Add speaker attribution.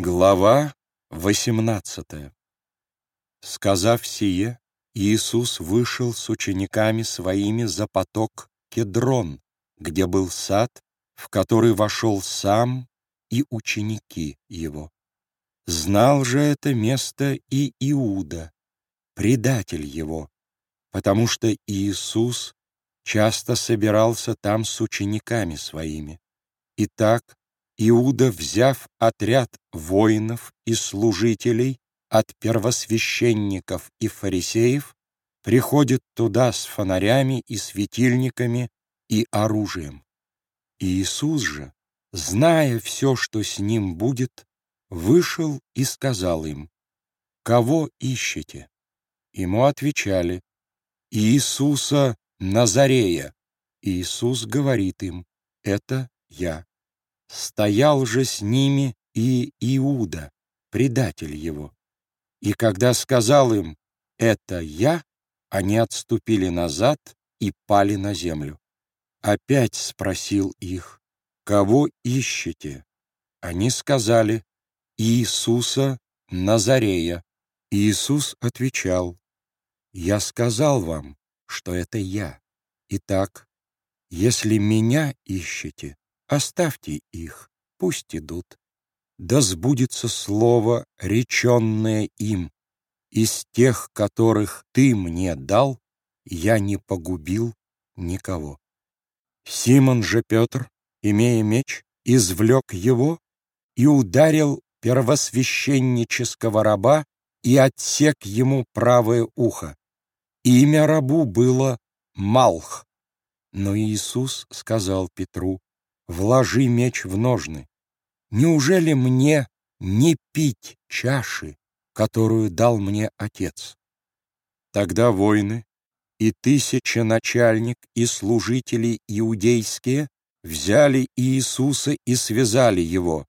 Speaker 1: Глава 18 Сказав сие, Иисус вышел с учениками своими за поток Кедрон, где был сад, в который вошел сам и ученики его. Знал же это место и Иуда, предатель его, потому что Иисус часто собирался там с учениками своими. Итак, Иуда, взяв отряд воинов и служителей от первосвященников и фарисеев, приходит туда с фонарями и светильниками и оружием. Иисус же, зная все, что с ним будет, вышел и сказал им, «Кого ищете?» Ему отвечали, «Иисуса Назарея». Иисус говорит им, «Это я». Стоял же с ними и Иуда, предатель его. И когда сказал им «это я», они отступили назад и пали на землю. Опять спросил их «кого ищете?» Они сказали «Иисуса Назарея». Иисус отвечал «Я сказал вам, что это я. Итак, если меня ищете, Оставьте их, пусть идут. Да сбудется слово, реченное им. Из тех, которых ты мне дал, я не погубил никого. Симон же Петр, имея меч, извлек его и ударил первосвященнического раба и отсек ему правое ухо. Имя рабу было Малх. Но Иисус сказал Петру, вложи меч в ножны. Неужели мне не пить чаши, которую дал мне Отец? Тогда воины и тысяча начальник и служители иудейские взяли Иисуса и связали его,